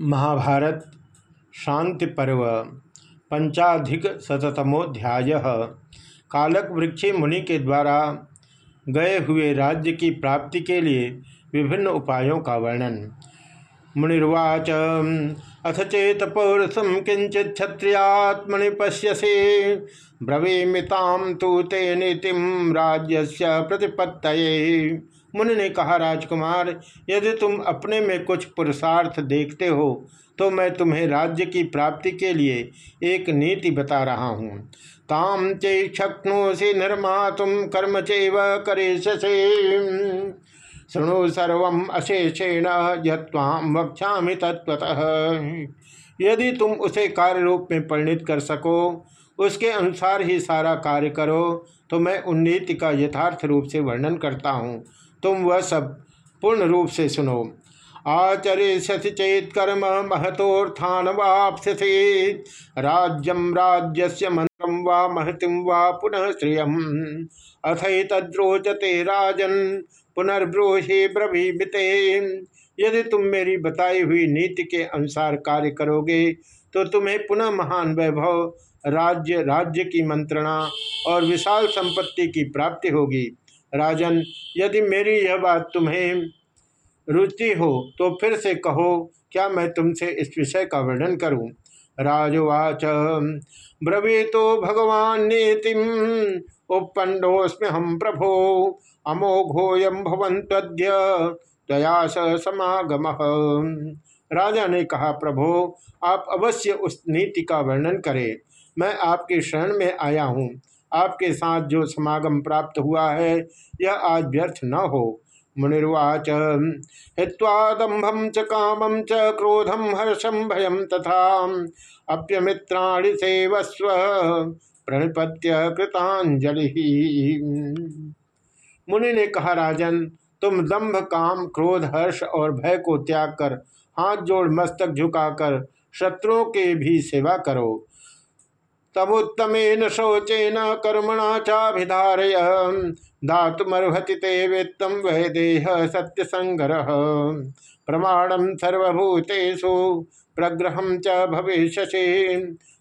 महाभारत, शांति पर्व, पंचाधिक शतमोध्याय कालक वृक्षी मुनि के द्वारा गए हुए राज्य की प्राप्ति के लिए विभिन्न उपायों का वर्णन। मुनिर्वाच, अथ चेत पौरुषम किंचित क्षत्रियात्मनि पश्यसे। ब्रवीमिताम तो ते नीतिम राज्य प्रतिपत्त मुनि ने कहा, राजकुमार, यदि तुम अपने में कुछ पुरुषार्थ देखते हो तो मैं तुम्हें राज्य की प्राप्ति के लिए एक नीति बता रहा हूँ। ताम चे शक्नोसी निर्मा तुम कर्म चैव करे शृणु सर्व अशेषेण यम वक्षा तत्वतः यदि तुम उसे कार्य रूप में परिणित कर सको, उसके अनुसार ही सारा कार्य करो तो मैं उन नीति का यथार्थ रूप से वर्णन करता हूँ। तुम वह सब पूर्ण रूप से सुनो। आचरिष्यति चेत कर्म महतोत्थान वापस्यसे राज्यम राज्य मंत्रम वा महतिम वा पुनः श्रिय अथ तद्रोचते राजन पुनर्ब्रूहि ब्रवीमिते। यदि तुम मेरी बताई हुई नीति के अनुसार कार्य करोगे तो तुम्हें पुनः महान वैभव, राज्य राज्य की मंत्रणा और विशाल संपत्ति की प्राप्ति होगी। राजन, यदि मेरी यह बात तुम्हें रुचि हो तो फिर से कहो, क्या मैं तुमसे इस विषय का वर्णन करूँ? राजवाच ब्रवी तो भगवान नीतिम उपंडोस्म हम प्रभो अमोघोयम भवन तद्य दया समागम। राजा ने कहा, प्रभो, आप अवश्य उस नीति का वर्णन करें। मैं आपके शरण में आया हूँ। आपके साथ जो समागम प्राप्त हुआ है, यह आज व्यर्थ न हो। मुनिर्वाच हिवादम्भम च कामम च क्रोधम हर्षम भयम तथा अप्यमित्राणि सेवस्व प्रणिपत्य कृतांजलि। मुनि ने कहा, राजन, तुम दंभ, काम, क्रोध, हर्ष और भय को त्याग कर हाथ जोड़ मस्तक झुकाकर शत्रुओं के भी सेवा करो। तमुत्तमेन शौचेन कर्मणा चाभिधारय। धातुमर्हति ते वित्तम वह देह सत्य संग्रह प्रमाणम सर्वभूतेषु प्रग्रहम च भविष्य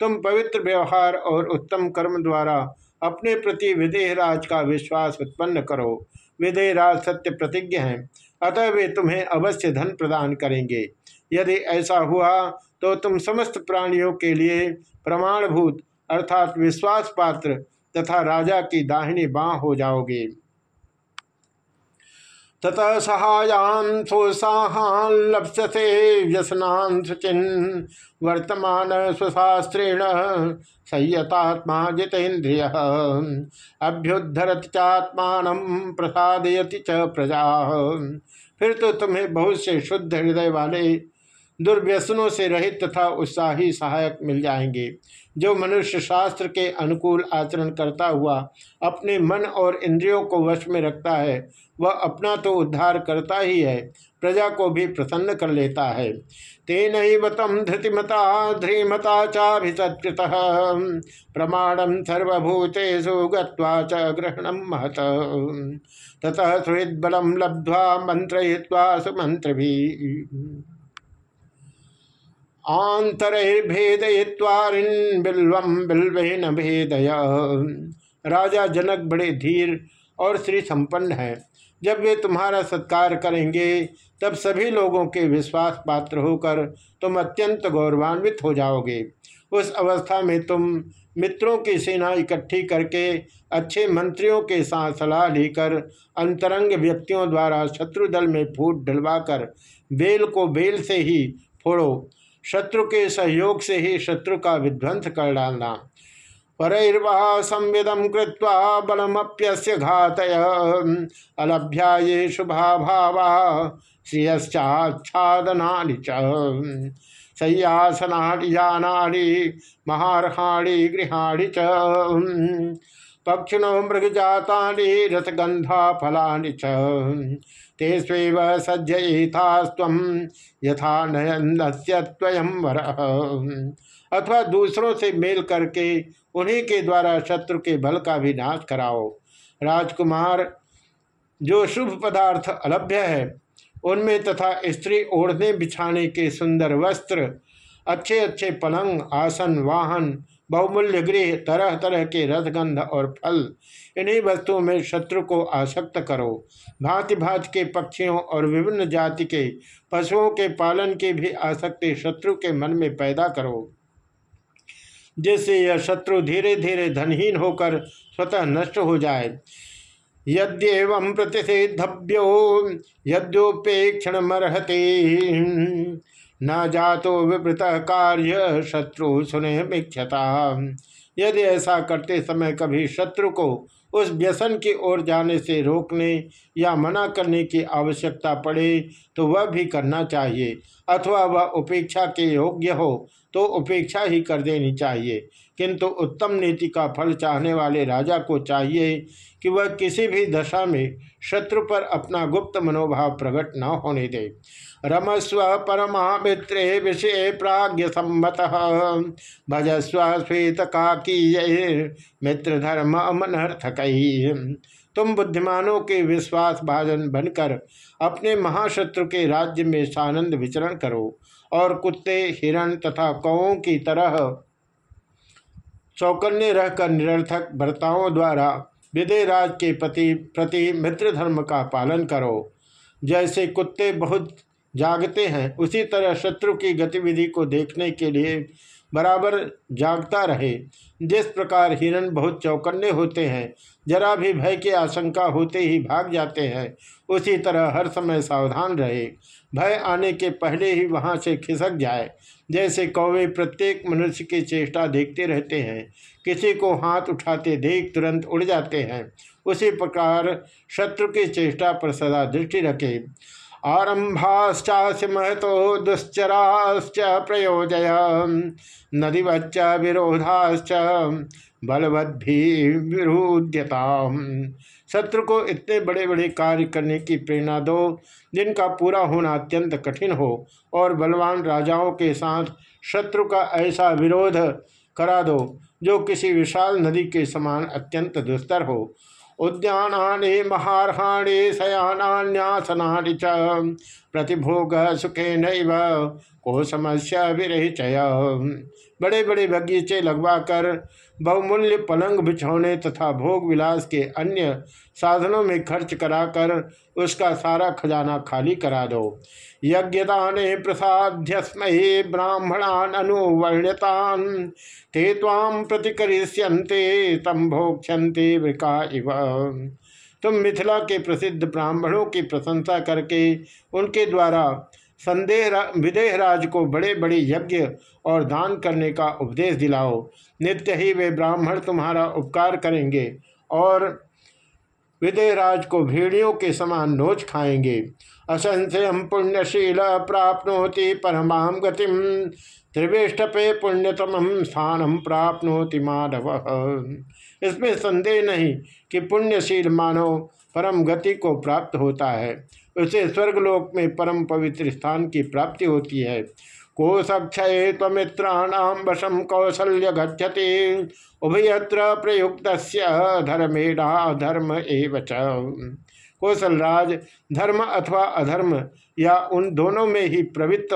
तुम पवित्र व्यवहार और उत्तम कर्म द्वारा अपने प्रति विदेहराज का विश्वास उत्पन्न करो। विदेहराज सत्य प्रतिज्ञ हैं। अतः वे तुम्हें अवश्य धन प्रदान करेंगे। यदि ऐसा हुआ तो तुम समस्त प्राणियों के लिए प्रमाणभूत अर्थात विश्वास पात्र तथा राजा की दाहिनी बाँ हो जाओगे। ततः सहायान सोत्साहान लप्स्यसे व्यसनान सुचिन वर्तमान स्वशास्त्रेण संयतात्मा जितेन्द्रिय। अभ्युद्धरत चात्मान प्रसादयति च प्रजा। फिर तो तुम्हें बहुत से शुद्ध हृदय वाले दुर्व्यसनों से रहित तथा उत्साही सहायक मिल जाएँगे। जो मनुष्य शास्त्र के अनुकूल आचरण करता हुआ अपने मन और इंद्रियों को वश में रखता है, वह अपना तो उद्धार करता ही है, प्रजा को भी प्रसन्न कर लेता है। तेन तम धृतिमता ध्रीमता चाभिसत्कृत। प्रमाणम सर्वभूतेषु गत्वा च ग्रहणम महत। ततः सुहृदबलम लब्ध्वा मंत्रय्वा सुमंत्र भी आंतरैर्भेदय्वारिन बिल्वम बिल्वेन भेदय। राजा जनक बड़े धीर और श्री संपन्न है। जब वे तुम्हारा सत्कार करेंगे, तब सभी लोगों के विश्वास पात्र होकर तुम अत्यंत गौरवान्वित हो जाओगे। उस अवस्था में तुम मित्रों की सेना इकट्ठी करके अच्छे मंत्रियों के साथ सलाह लेकर अंतरंग व्यक्तियों द्वारा शत्रु दल में फूट डलवाकर बेल को बेल से ही फोड़ो। शत्रु के सहयोग से ही शत्रु का विध्वंस कर डालना। परैर्वा संविदम कृत्वा बलमप्यस्य घातय। अलभ्या ये शुभा भावा श्रियश्चाच्छादनानि च। शय्यासनानि यानानि महारहाणि, गृहाणि च। पक्षिणो मृगजाता रथगंधा फलानि च। तेस्व सज्जयितास्व यथा नयन वर। अथवा दूसरों से मेल करके उन्हीं के द्वारा शत्रु के बल का भी नाश कराओ। राजकुमार, जो शुभ पदार्थ अलभ्य है, उनमें तथा स्त्री ओढ़ने बिछाने के सुंदर वस्त्र अच्छे अच्छे पलंग, आसन, वाहन बहुमूल्य गृह, तरह तरह के रसगंध और फल। इन्हीं वस्तुओं में शत्रु को आसक्त करो। भांति भांति के पक्षियों और विभिन्न जाति के पशुओं के पालन की भी आसक्ति शत्रु के मन में पैदा करो। जिससे यह शत्रु धीरे धीरे धनहीन होकर स्वतः नष्ट हो जाए। यद्यव प्रतिषेधभ्यो यद्योपेक्षण मरहते न जातो विवृत कार्य शत्रु सुने मिक्षता। यदि ऐसा करते समय कभी शत्रु को उस व्यसन की ओर जाने से रोकने या मना करने की आवश्यकता पड़े तो वह भी करना चाहिए। अथवा वह उपेक्षा के योग्य हो तो उपेक्षा ही कर देनी चाहिए। किंतु उत्तम नीति का फल चाहने वाले राजा को चाहिए कि वह किसी भी दशा में शत्रु पर अपना गुप्त मनोभाव प्रकट न होने दे। रमस्व परमा मित्रे विषय प्राज्ञ सम्मत भजस्व श्वेत काकी मित्र धर्म अमनर्थक तुम बुद्धिमानों के विश्वास भाजन बनकर अपने महाशत्रु के राज्य में सानंद विचरण करो और कुत्ते, हिरण तथा कौों की तरह चौकन्ने रहकर निरर्थक भर्ताओं द्वारा विदेराज के पति प्रति मित्र धर्म का पालन करो। जैसे कुत्ते बहुत जागते हैं, उसी तरह शत्रु की गतिविधि को देखने के लिए बराबर जागता रहे। जिस प्रकार हिरण बहुत चौकन्ने होते हैं, जरा भी भय की आशंका होते ही भाग जाते हैं, उसी तरह हर समय सावधान रहे। भय आने के पहले ही वहाँ से खिसक जाए। जैसे कौवे प्रत्येक मनुष्य की चेष्टा देखते रहते हैं, किसी को हाथ उठाते देख तुरंत उड़ जाते हैं। उसी प्रकार शत्रु की चेष्टा पर सदा दृष्टि रखे। आरंभाश्चास्य महतो दुश्चराश्च प्रयोजय। नदीवच्च विरोधाश्च बलवद्भि शत्रु को इतने बड़े बड़े कार्य करने की प्रेरणा दो, जिनका पूरा होना अत्यंत कठिन हो, और बलवान राजाओं के साथ शत्रु का ऐसा विरोध करा दो, जो किसी विशाल नदी के समान अत्यंत दुस्तर हो। उद्यानानि महारहाणि शयानान्यासनानि च प्रतिभोग सुखे नैव को समस्या विरहिचय बड़े बड़े बगीचे लगवा कर बहुमूल्य पलंग बिछौने तथा भोग विलास के अन्य साधनों में खर्च कराकर उसका सारा खजाना खाली करा दो। यज्ञदाने प्रसाध्यस्महे ब्राह्मणान अनुवर्ण्यतान ते ताम प्रतिकरिष्यन्ते तम भोक्षन्ते वृका इव। तुम मिथिला के प्रसिद्ध ब्राह्मणों की प्रशंसा करके उनके द्वारा संदेह विदेहराज को बड़े बड़े यज्ञ और दान करने का उपदेश दिलाओ। नित्य ही वे ब्राह्मण तुम्हारा उपकार करेंगे और विदेहराज को भेड़ियों के समान नोच खाएँगे। असंशय पुण्यशील प्राप्त प्राप्नोति परमाम गतिम। त्रिवेष्टपे पुण्यतम स्थानम प्राप्नोति मानव। इसमें संदेह नहीं कि पुण्यशील मानव परम गति को प्राप्त होता है। उसे स्वर्गलोक में परम पवित्र स्थान की प्राप्ति होती है। कोशक्षय तमित्राणाम वशम कौशल्य गच्छति। उभयत्र प्रयुक्त धर्मेणा धर्म एवं कौशलराज, धर्म अथवा अधर्म या उन दोनों में ही प्रवृत्त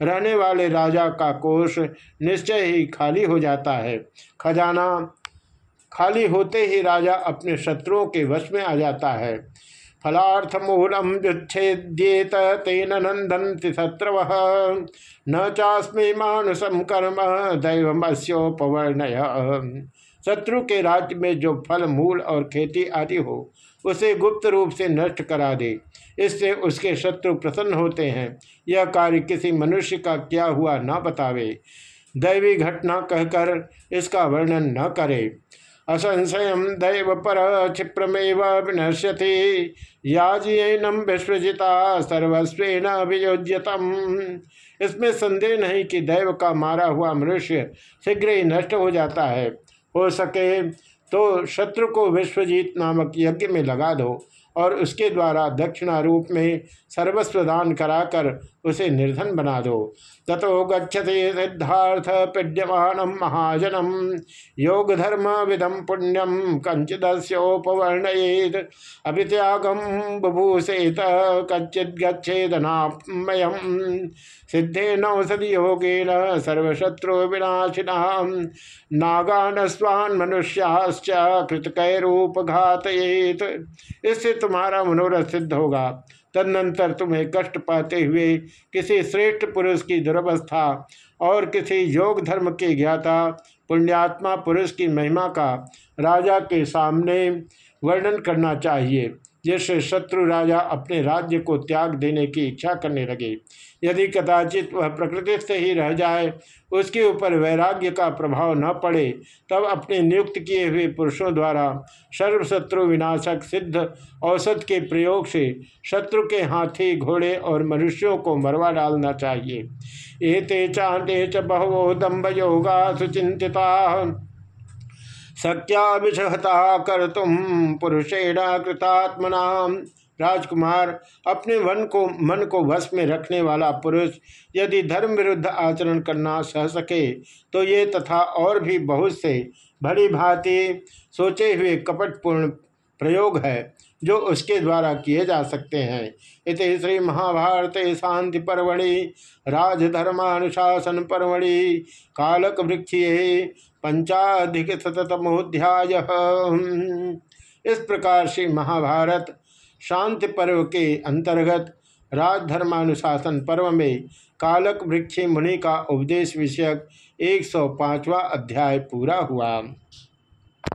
रहने वाले राजा का कोष निश्चय ही खाली हो जाता है। खजाना खाली होते ही राजा अपने शत्रुओं के वश में आ जाता है। फलार्थ मूलम व्युच्छेद्येत तेन नंदन शत्रव। न चास्मे मानुषम कर्म, दैवमस्योपवर्णय। शत्रु के राज्य में जो फल, मूल और खेती आदि हो, उसे गुप्त रूप से नष्ट करा दे। इससे उसके शत्रु प्रसन्न होते हैं। यह कार्य किसी मनुष्य का क्या हुआ न बतावे। दैवी घटना कहकर इसका वर्णन न करे। असंशय दैव पर क्षिप्रमेव विनश्यति याजियनम विश्वजिता सर्वस्व अभियोज्यतम। इसमें संदेह नहीं कि दैव का मारा हुआ मनुष्य शीघ्र ही नष्ट हो जाता है। हो सके तो शत्रु को विश्वजीत नामक यज्ञ में लगा दो और उसके द्वारा दक्षिणा रूप में सर्वस्व दान कराकर उसे निर्धन बना दो। ततो गच्छते सिद्धार्थ पीड्यमान महाजनम योग धर्म विदम पुण्यम कंचिदस्योपवर्णयेद अभित्यागम बुभूषेत कच्चिद गच्छेदनामयम सिद्धे नौषधि योगेन सर्वशत्रु विनाशिना नागान स्वान मनुष्याश्च कृतकैरूप घातयेत इससे तुम्हारा मनोरथ सिद्ध होगा। तदनंतर तुम्हें कष्ट पाते हुए किसी श्रेष्ठ पुरुष की दुर्वस्था और किसी योग धर्म के ज्ञाता, पुण्यात्मा पुरुष की महिमा का राजा के सामने वर्णन करना चाहिए। जिससे शत्रु राजा अपने राज्य को त्याग देने की इच्छा करने लगे। यदि कदाचित वह प्रकृति से ही रह जाए, उसके ऊपर वैराग्य का प्रभाव न पड़े, तब अपने नियुक्त किए हुए पुरुषों द्वारा सर्वशत्रु विनाशक सिद्ध औसत के प्रयोग से शत्रु के हाथी, घोड़े और मनुष्यों को मरवा डालना चाहिए। एते चांते च बहवो दम्भ योगा सुचिंतिता शक्या विषहता कर तुम पुरुषेण कृतात्मना राजकुमार अपने वन को, मन को वश में रखने वाला पुरुष यदि धर्म विरुद्ध आचरण करना सह सके तो ये तथा और भी बहुत से भली भांति सोचे हुए कपटपूर्ण प्रयोग है, जो उसके द्वारा किए जा सकते हैं। इत श्री महाभारत शांति परवणि, राजधर्मानुशासन परवणि कालक वृक्ष पंचाधिक शतमोध्याय इस प्रकार से महाभारत शांति पर्व के अंतर्गत राजधर्मानुशासन पर्व में कालक वृक्ष मुनि का उपदेश विषयक एक सौ अध्याय पूरा हुआ।